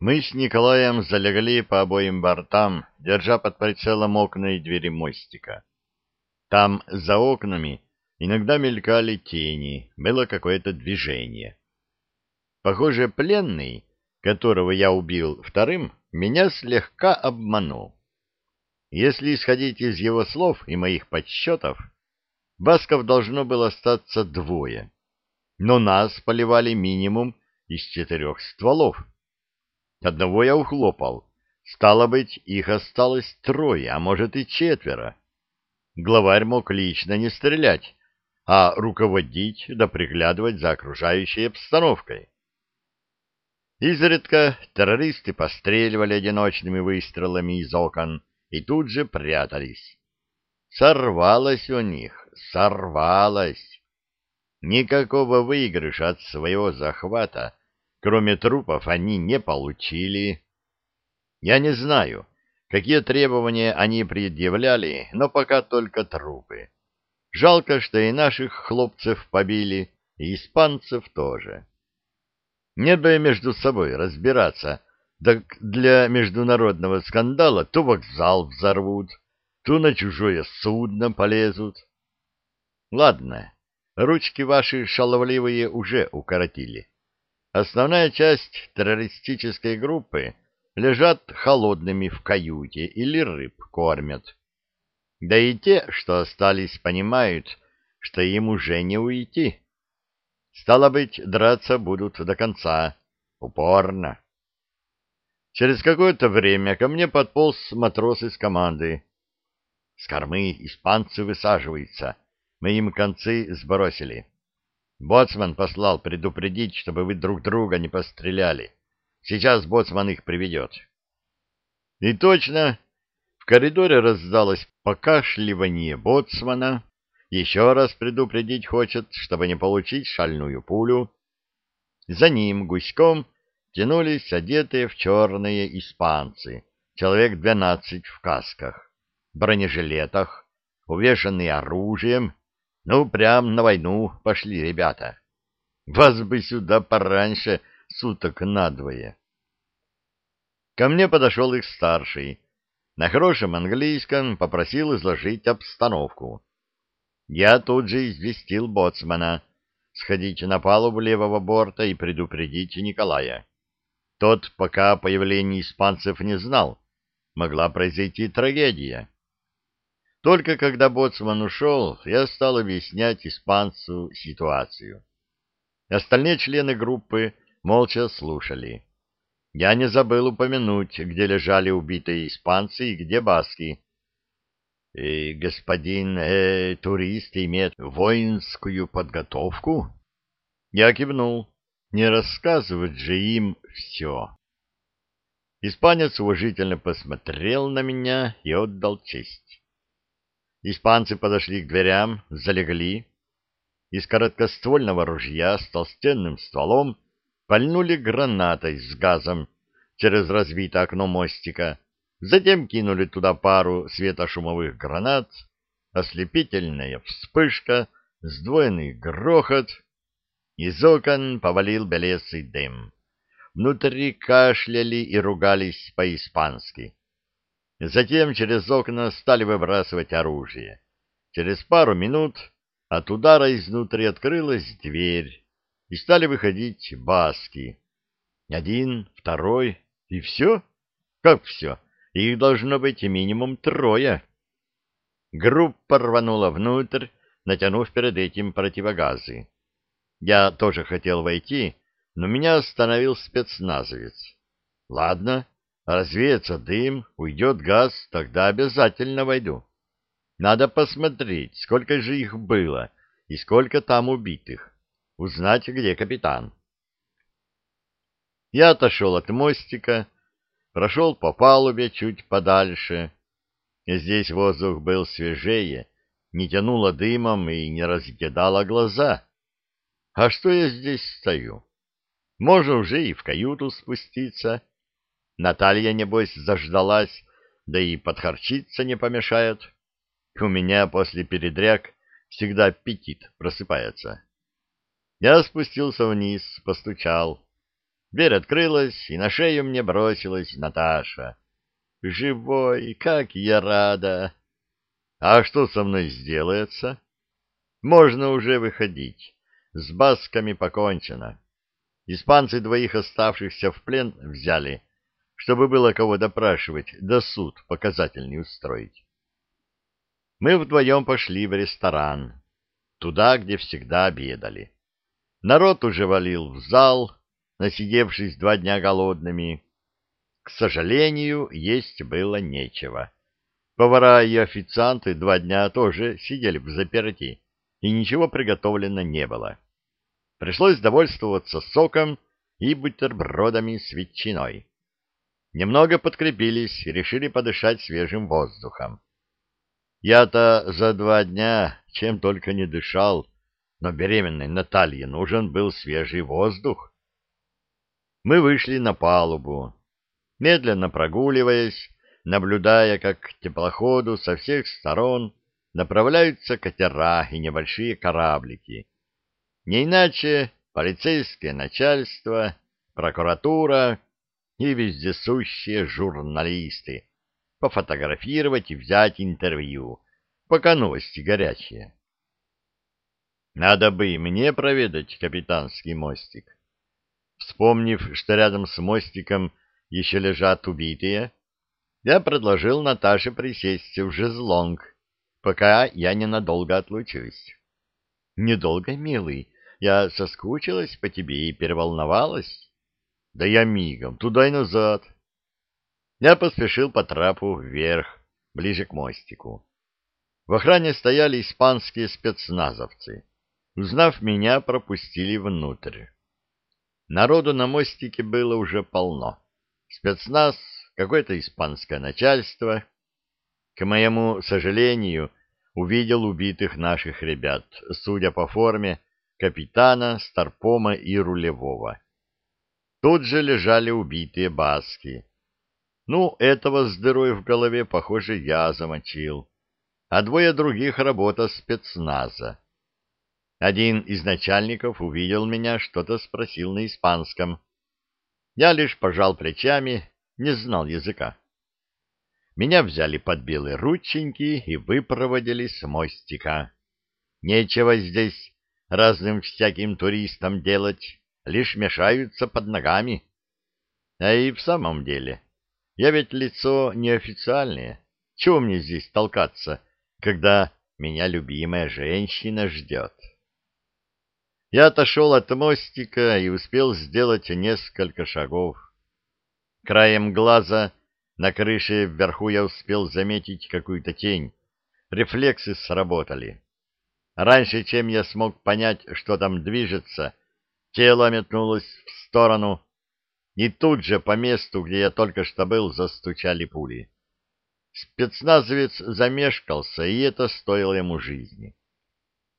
Мы с Николаем залегли по обоим бортам, держа под прицелом окна и двери мостика. Там, за окнами, иногда мелькали тени, было какое-то движение. Похоже, пленный, которого я убил вторым, меня слегка обманул. Если исходить из его слов и моих подсчетов, Басков должно было остаться двое, но нас поливали минимум из четырех стволов. Одного я ухлопал. Стало быть, их осталось трое, а может и четверо. Главарь мог лично не стрелять, а руководить да приглядывать за окружающей обстановкой. Изредка террористы постреливали одиночными выстрелами из окон и тут же прятались. Сорвалось у них, сорвалось. Никакого выигрыша от своего захвата Кроме трупов они не получили. Я не знаю, какие требования они предъявляли, но пока только трупы. Жалко, что и наших хлопцев побили, и испанцев тоже. Не бы между собой разбираться, так для международного скандала то вокзал взорвут, то на чужое судно полезут. Ладно, ручки ваши шаловливые уже укоротили. Основная часть террористической группы лежат холодными в каюте или рыб кормят. Да и те, что остались, понимают, что им уже не уйти. Стало быть, драться будут до конца, упорно. Через какое-то время ко мне подполз матрос из команды. С кормы испанцы высаживаются, мы им концы сбросили. Боцман послал предупредить, чтобы вы друг друга не постреляли. Сейчас боцман их приведет. И точно, в коридоре раздалось покашливание боцмана. Еще раз предупредить хочет, чтобы не получить шальную пулю. За ним гуськом тянулись одетые в черные испанцы, человек двенадцать в касках, бронежилетах, увешанные оружием, ну, прям на войну пошли ребята. Вас бы сюда пораньше, суток надвое. Ко мне подошел их старший. На хорошем английском попросил изложить обстановку. Я тут же известил боцмана сходить на палубу левого борта и предупредить Николая. Тот пока о появлении испанцев не знал. Могла произойти трагедия. Только когда боцман ушел, я стал объяснять испанцу ситуацию. Остальные члены группы молча слушали. Я не забыл упомянуть, где лежали убитые испанцы и где баски. И господин э, турист имеет воинскую подготовку? Я кивнул. Не рассказывать же им все. Испанец уважительно посмотрел на меня и отдал честь. Испанцы подошли к дверям, залегли. Из короткоствольного ружья с толстенным стволом пальнули гранатой с газом через разбитое окно мостика, затем кинули туда пару светошумовых гранат, ослепительная вспышка, сдвоенный грохот. Из окон повалил белесый дым. Внутри кашляли и ругались по-испански. Затем через окна стали выбрасывать оружие. Через пару минут от удара изнутри открылась дверь, и стали выходить баски. Один, второй, и все? Как все? Их должно быть минимум трое. Группа рванула внутрь, натянув перед этим противогазы. Я тоже хотел войти, но меня остановил спецназовец. Ладно, Развеется дым, уйдет газ, тогда обязательно войду. Надо посмотреть, сколько же их было и сколько там убитых. Узнать, где капитан. Я отошел от мостика, прошел по палубе чуть подальше. Здесь воздух был свежее, не тянуло дымом и не разъедало глаза. А что я здесь стою? Можно уже и в каюту спуститься. Наталья, небось, заждалась, да и подхарчиться не помешает. У меня после передряг всегда аппетит просыпается. Я спустился вниз, постучал. Дверь открылась, и на шею мне бросилась Наташа. «Живой, как я рада!» «А что со мной сделается?» «Можно уже выходить. С басками покончено. Испанцы двоих оставшихся в плен взяли, чтобы было кого допрашивать, да суд показательный устроить. Мы вдвоем пошли в ресторан, туда, где всегда обедали. Народ уже валил в зал, насидевшись два дня голодными. К сожалению, есть было нечего. Повара и официанты два дня тоже сидели в заперти, и ничего приготовлено не было. Пришлось довольствоваться соком и бутербродами с ветчиной. Немного подкрепились и решили подышать свежим воздухом. Я-то за два дня чем только не дышал, но беременной Наталье нужен был свежий воздух. Мы вышли на палубу, медленно прогуливаясь, наблюдая, как к теплоходу со всех сторон направляются катера и небольшие кораблики. Не иначе полицейское начальство, прокуратура и вездесущие журналисты пофотографировать и взять интервью, пока новости горячие. Надо бы и мне проведать капитанский мостик. Вспомнив, что рядом с мостиком еще лежат убитые, я предложил Наташе присесть в жезлонг, пока я ненадолго отлучусь. — Недолго, милый, я соскучилась по тебе и переволновалась. — Да я мигом, туда и назад. Я поспешил по трапу вверх, ближе к мостику. В охране стояли испанские спецназовцы. Узнав меня, пропустили внутрь. Народу на мостике было уже полно. Спецназ, какое-то испанское начальство. К моему сожалению, увидел убитых наших ребят, судя по форме, капитана, старпома и рулевого. Тут же лежали убитые баски. Ну, этого с дырой в голове, похоже, я замочил. А двое других работа спецназа. Один из начальников увидел меня, что-то спросил на испанском. Я лишь пожал плечами, не знал языка. Меня взяли под белые рученьки и выпроводили с мостика. Нечего здесь разным всяким туристам делать, лишь мешаются под ногами. А и в самом деле, я ведь лицо неофициальное. Чего мне здесь толкаться, когда меня любимая женщина ждет? Я отошел от мостика и успел сделать несколько шагов. Краем глаза на крыше вверху я успел заметить какую-то тень. Рефлексы сработали. Раньше, чем я смог понять, что там движется, тело метнулось в сторону, и тут же по месту, где я только что был, застучали пули. Спецназовец замешкался, и это стоило ему жизни.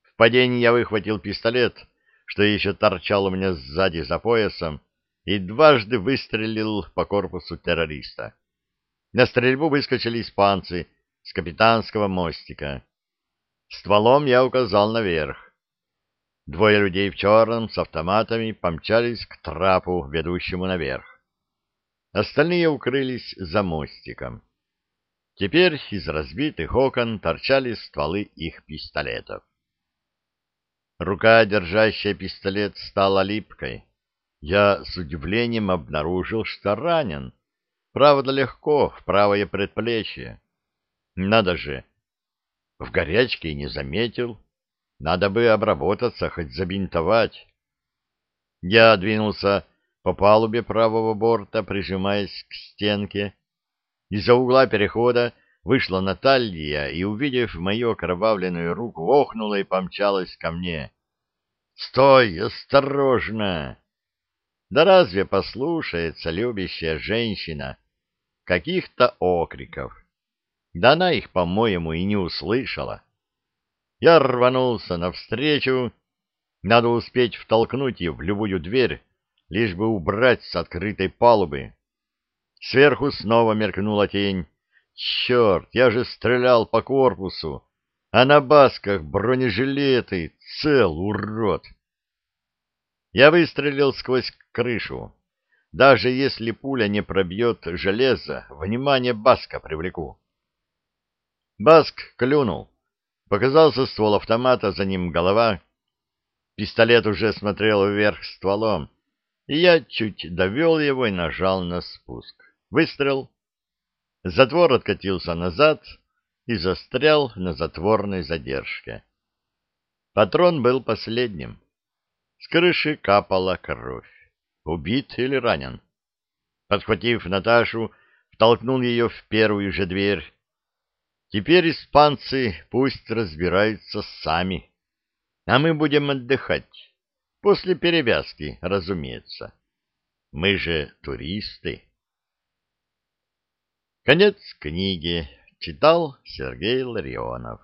В падении я выхватил пистолет — что еще торчал у меня сзади за поясом, и дважды выстрелил по корпусу террориста. На стрельбу выскочили испанцы с капитанского мостика. Стволом я указал наверх. Двое людей в черном с автоматами помчались к трапу, ведущему наверх. Остальные укрылись за мостиком. Теперь из разбитых окон торчали стволы их пистолетов. Рука, держащая пистолет, стала липкой. Я с удивлением обнаружил, что ранен. Правда, легко, в правое предплечье. Надо же, в горячке не заметил. Надо бы обработаться, хоть забинтовать. Я двинулся по палубе правого борта, прижимаясь к стенке. Из-за угла перехода Вышла Наталья и, увидев мою окровавленную руку, охнула и помчалась ко мне. «Стой! Осторожно!» Да разве послушается любящая женщина каких-то окриков? Да она их, по-моему, и не услышала. Я рванулся навстречу. Надо успеть втолкнуть ее в любую дверь, лишь бы убрать с открытой палубы. Сверху снова меркнула тень. Черт, я же стрелял по корпусу, а на басках бронежилеты, цел, урод. Я выстрелил сквозь крышу. Даже если пуля не пробьет железо, внимание Баска привлеку. Баск клюнул. Показался ствол автомата, за ним голова. Пистолет уже смотрел вверх стволом, и я чуть довел его и нажал на спуск. Выстрел. Затвор откатился назад и застрял на затворной задержке. Патрон был последним. С крыши капала кровь. Убит или ранен? Подхватив Наташу, втолкнул ее в первую же дверь. Теперь испанцы пусть разбираются сами, а мы будем отдыхать. После перевязки, разумеется. Мы же туристы. Конец книги. Читал Сергей Ларионов.